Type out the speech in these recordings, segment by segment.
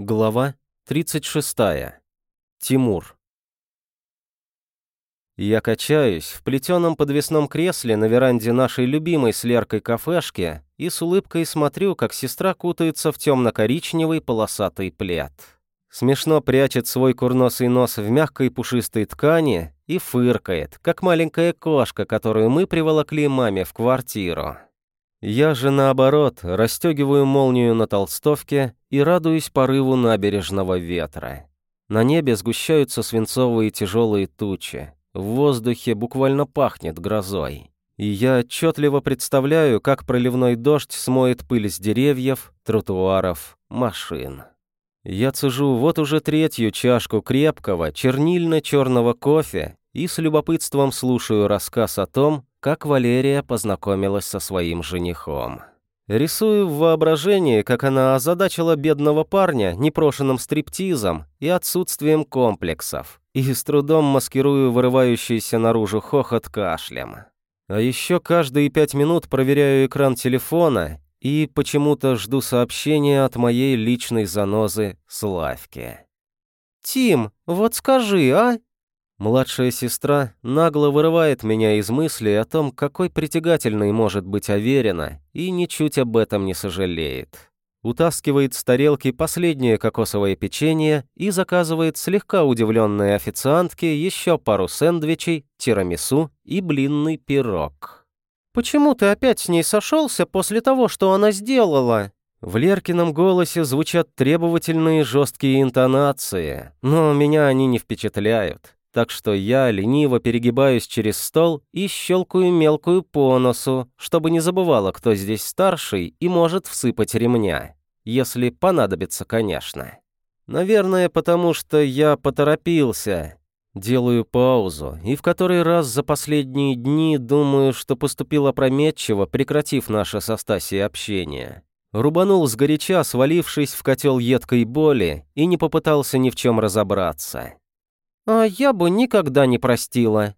Глава 36. Тимур. Я качаюсь в плетеном подвесном кресле на веранде нашей любимой с Леркой кафешки и с улыбкой смотрю, как сестра кутается в темно-коричневый полосатый плед. Смешно прячет свой курносый нос в мягкой пушистой ткани и фыркает, как маленькая кошка, которую мы приволокли маме в квартиру. Я же, наоборот, расстегиваю молнию на толстовке и радуюсь порыву набережного ветра. На небе сгущаются свинцовые тяжелые тучи. В воздухе буквально пахнет грозой. И я отчетливо представляю, как проливной дождь смоет пыль с деревьев, тротуаров, машин. Я цежу вот уже третью чашку крепкого, чернильно-черного кофе и с любопытством слушаю рассказ о том, как Валерия познакомилась со своим женихом. Рисую в воображении, как она озадачила бедного парня непрошенным стриптизом и отсутствием комплексов, и с трудом маскирую вырывающийся наружу хохот кашлем. А еще каждые пять минут проверяю экран телефона и почему-то жду сообщения от моей личной занозы Славки. «Тим, вот скажи, а?» Младшая сестра нагло вырывает меня из мысли о том, какой притягательной может быть Аверина, и ничуть об этом не сожалеет. Утаскивает с тарелки последнее кокосовое печенье и заказывает слегка удивленной официантке еще пару сэндвичей, тирамису и блинный пирог. «Почему ты опять с ней сошелся после того, что она сделала?» В Леркином голосе звучат требовательные жесткие интонации, но меня они не впечатляют так что я лениво перегибаюсь через стол и щелкаю мелкую по носу, чтобы не забывала, кто здесь старший и может всыпать ремня. Если понадобится, конечно. Наверное, потому что я поторопился. Делаю паузу, и в который раз за последние дни думаю, что поступил опрометчиво, прекратив наше со Стасией общение. Рубанул сгоряча, свалившись в котел едкой боли, и не попытался ни в чем разобраться. «А я бы никогда не простила».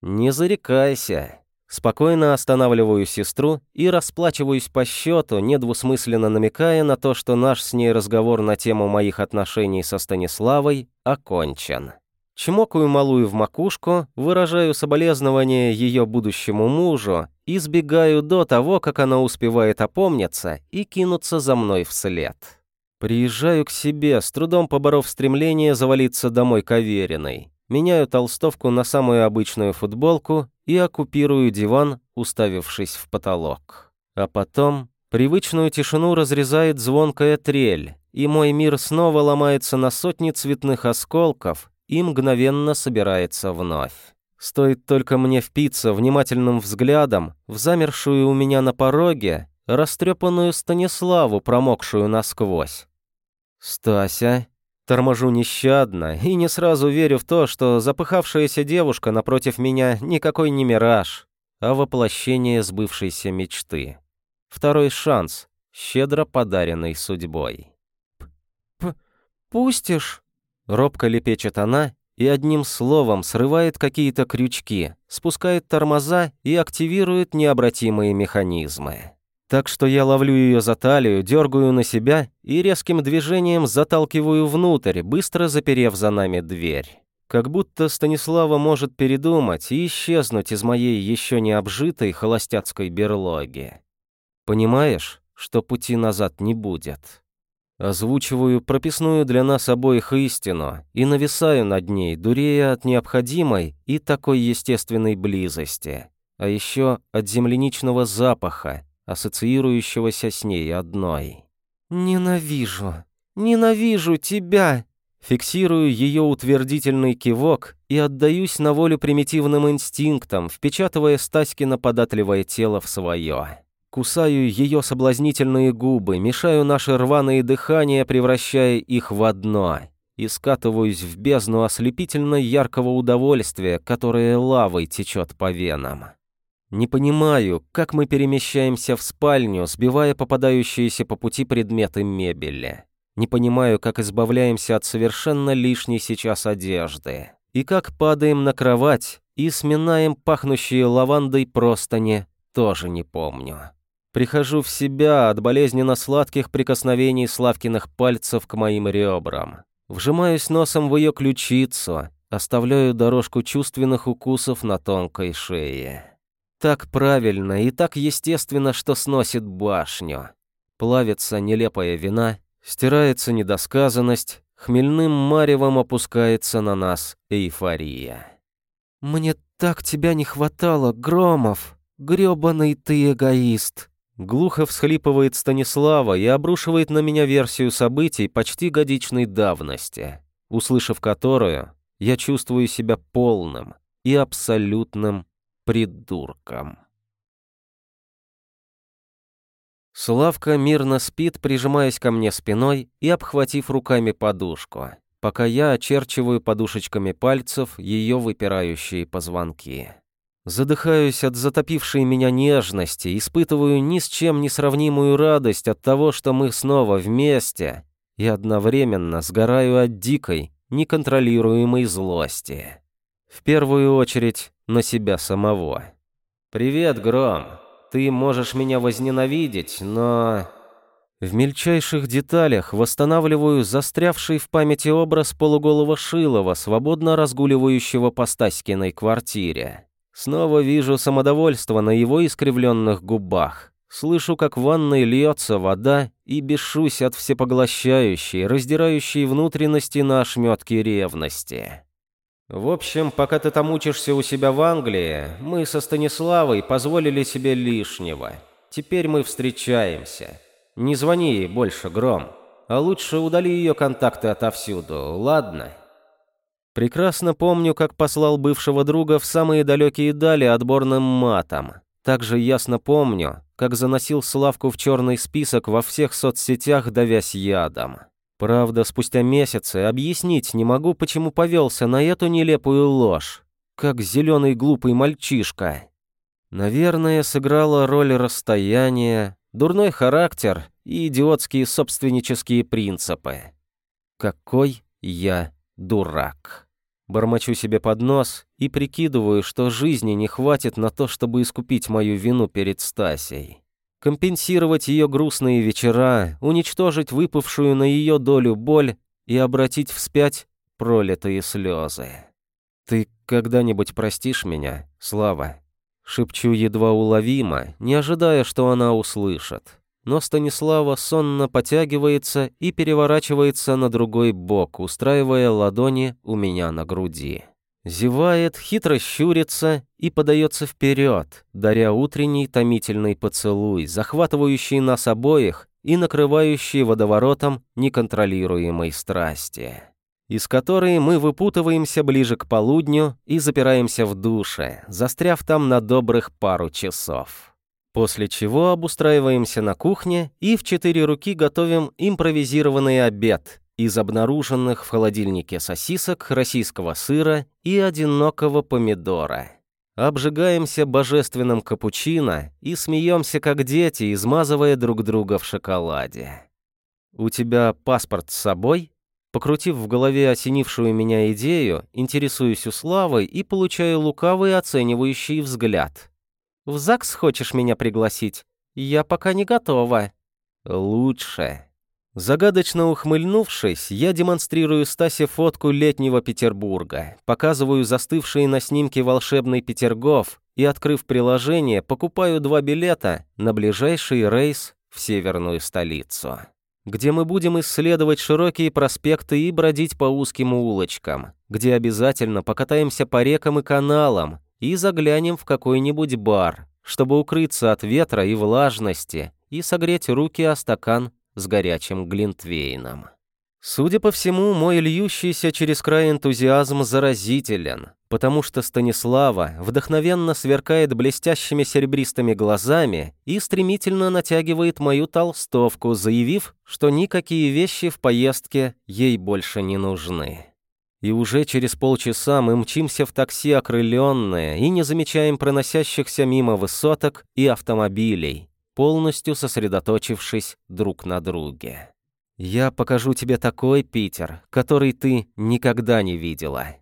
«Не зарекайся». Спокойно останавливаю сестру и расплачиваюсь по счету, недвусмысленно намекая на то, что наш с ней разговор на тему моих отношений со Станиславой окончен. Чмокаю малую в макушку, выражаю соболезнование ее будущему мужу и сбегаю до того, как она успевает опомниться и кинуться за мной вслед. Приезжаю к себе, с трудом поборов стремление завалиться домой к Авериной. Меняю толстовку на самую обычную футболку и оккупирую диван, уставившись в потолок. А потом привычную тишину разрезает звонкая трель, и мой мир снова ломается на сотни цветных осколков и мгновенно собирается вновь. Стоит только мне впиться внимательным взглядом в замершую у меня на пороге растрепанную Станиславу, промокшую насквозь. «Стася?» Торможу нещадно и не сразу верю в то, что запыхавшаяся девушка напротив меня никакой не мираж, а воплощение сбывшейся мечты. Второй шанс, щедро подаренный судьбой. П «Пустишь?» Робко лепечет она и одним словом срывает какие-то крючки, спускает тормоза и активирует необратимые механизмы. Так что я ловлю ее за талию, дергаю на себя и резким движением заталкиваю внутрь, быстро заперев за нами дверь. Как будто Станислава может передумать и исчезнуть из моей еще не обжитой холостяцкой берлоги. Понимаешь, что пути назад не будет? Озвучиваю прописную для нас обоих истину и нависаю над ней, дурея от необходимой и такой естественной близости, а еще от земляничного запаха, ассоциирующегося с ней одной. «Ненавижу, ненавижу тебя!» Фиксирую ее утвердительный кивок и отдаюсь на волю примитивным инстинктам, впечатывая Стаськино податливое тело в свое. Кусаю ее соблазнительные губы, мешаю наши рваные дыхания, превращая их в одно, и скатываюсь в бездну ослепительно яркого удовольствия, которое лавой течет по венам. Не понимаю, как мы перемещаемся в спальню, сбивая попадающиеся по пути предметы мебели. Не понимаю, как избавляемся от совершенно лишней сейчас одежды. И как падаем на кровать и сминаем пахнущие лавандой простыни, тоже не помню. Прихожу в себя от болезненно сладких прикосновений Славкиных пальцев к моим ребрам. Вжимаюсь носом в ее ключицу, оставляю дорожку чувственных укусов на тонкой шее. Так правильно и так естественно, что сносит башню. Плавится нелепая вина, стирается недосказанность, хмельным маревом опускается на нас эйфория. «Мне так тебя не хватало, Громов! грёбаный ты эгоист!» Глухо всхлипывает Станислава и обрушивает на меня версию событий почти годичной давности, услышав которую, я чувствую себя полным и абсолютным придурком. Славка мирно спит, прижимаясь ко мне спиной и обхватив руками подушку, пока я очерчиваю подушечками пальцев ее выпирающие позвонки. Задыхаюсь от затопившей меня нежности, испытываю ни с чем не сравнимую радость от того, что мы снова вместе, и одновременно сгораю от дикой, неконтролируемой злости. В первую очередь на себя самого. «Привет, Гром. Ты можешь меня возненавидеть, но...» В мельчайших деталях восстанавливаю застрявший в памяти образ полуголого Шилова, свободно разгуливающего по Стаськиной квартире. Снова вижу самодовольство на его искривленных губах. Слышу, как в ванной льется вода, и бешусь от всепоглощающей, раздирающей внутренности на ошметки ревности. В общем, пока ты там учишься у себя в Англии, мы со Станиславой позволили себе лишнего. Теперь мы встречаемся. Не звони ей больше, Гром. А лучше удали ее контакты отовсюду, ладно?» Прекрасно помню, как послал бывшего друга в самые далекие дали отборным матом. Также ясно помню, как заносил Славку в черный список во всех соцсетях, давясь ядом. Правда, спустя месяцы объяснить не могу, почему повелся на эту нелепую ложь. Как зеленый глупый мальчишка. Наверное, сыграла роль расстояния, дурной характер и идиотские собственнические принципы. Какой я дурак. Бормочу себе под нос и прикидываю, что жизни не хватит на то, чтобы искупить мою вину перед Стасей. Компенсировать ее грустные вечера, уничтожить выпавшую на ее долю боль и обратить вспять пролитые слезы. «Ты когда-нибудь простишь меня, Слава?» Шепчу едва уловимо, не ожидая, что она услышит но Станислава сонно потягивается и переворачивается на другой бок, устраивая ладони у меня на груди. Зевает, хитро щурится и подается вперед, даря утренний томительный поцелуй, захватывающий нас обоих и накрывающий водоворотом неконтролируемой страсти, из которой мы выпутываемся ближе к полудню и запираемся в душе, застряв там на добрых пару часов. После чего обустраиваемся на кухне и в четыре руки готовим импровизированный обед из обнаруженных в холодильнике сосисок, российского сыра и одинокого помидора. Обжигаемся божественным капучино и смеемся как дети, измазывая друг друга в шоколаде. «У тебя паспорт с собой?» Покрутив в голове осенившую меня идею, интересуюсь у Славы и получаю лукавый оценивающий взгляд. В ЗАГС хочешь меня пригласить? Я пока не готова». «Лучше». Загадочно ухмыльнувшись, я демонстрирую Стасе фотку летнего Петербурга, показываю застывшие на снимке волшебный Петергоф и, открыв приложение, покупаю два билета на ближайший рейс в северную столицу, где мы будем исследовать широкие проспекты и бродить по узким улочкам, где обязательно покатаемся по рекам и каналам, и заглянем в какой-нибудь бар, чтобы укрыться от ветра и влажности и согреть руки о стакан с горячим глинтвейном. Судя по всему, мой льющийся через край энтузиазм заразителен, потому что Станислава вдохновенно сверкает блестящими серебристыми глазами и стремительно натягивает мою толстовку, заявив, что никакие вещи в поездке ей больше не нужны. И уже через полчаса мы мчимся в такси окрыленные и не замечаем проносящихся мимо высоток и автомобилей, полностью сосредоточившись друг на друге. «Я покажу тебе такой Питер, который ты никогда не видела».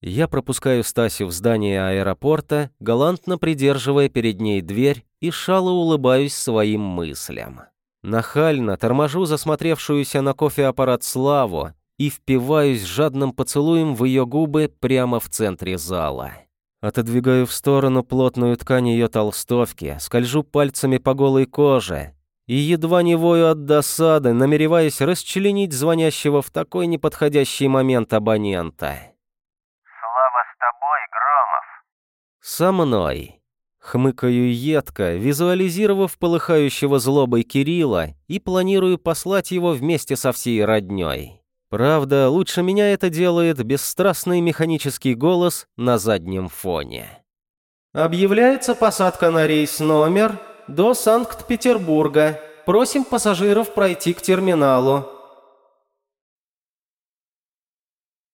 Я пропускаю Стасю в здание аэропорта, галантно придерживая перед ней дверь и шало улыбаюсь своим мыслям. Нахально торможу засмотревшуюся на кофеаппарат Славу и впиваюсь жадным поцелуем в ее губы прямо в центре зала. Отодвигаю в сторону плотную ткань ее толстовки, скольжу пальцами по голой коже и едва не вою от досады, намереваясь расчленить звонящего в такой неподходящий момент абонента. «Слава с тобой, Громов!» «Со мной!» Хмыкаю едко, визуализировав полыхающего злобой Кирилла и планирую послать его вместе со всей роднёй. Правда, лучше меня это делает бесстрастный механический голос на заднем фоне. «Объявляется посадка на рейс номер до Санкт-Петербурга. Просим пассажиров пройти к терминалу.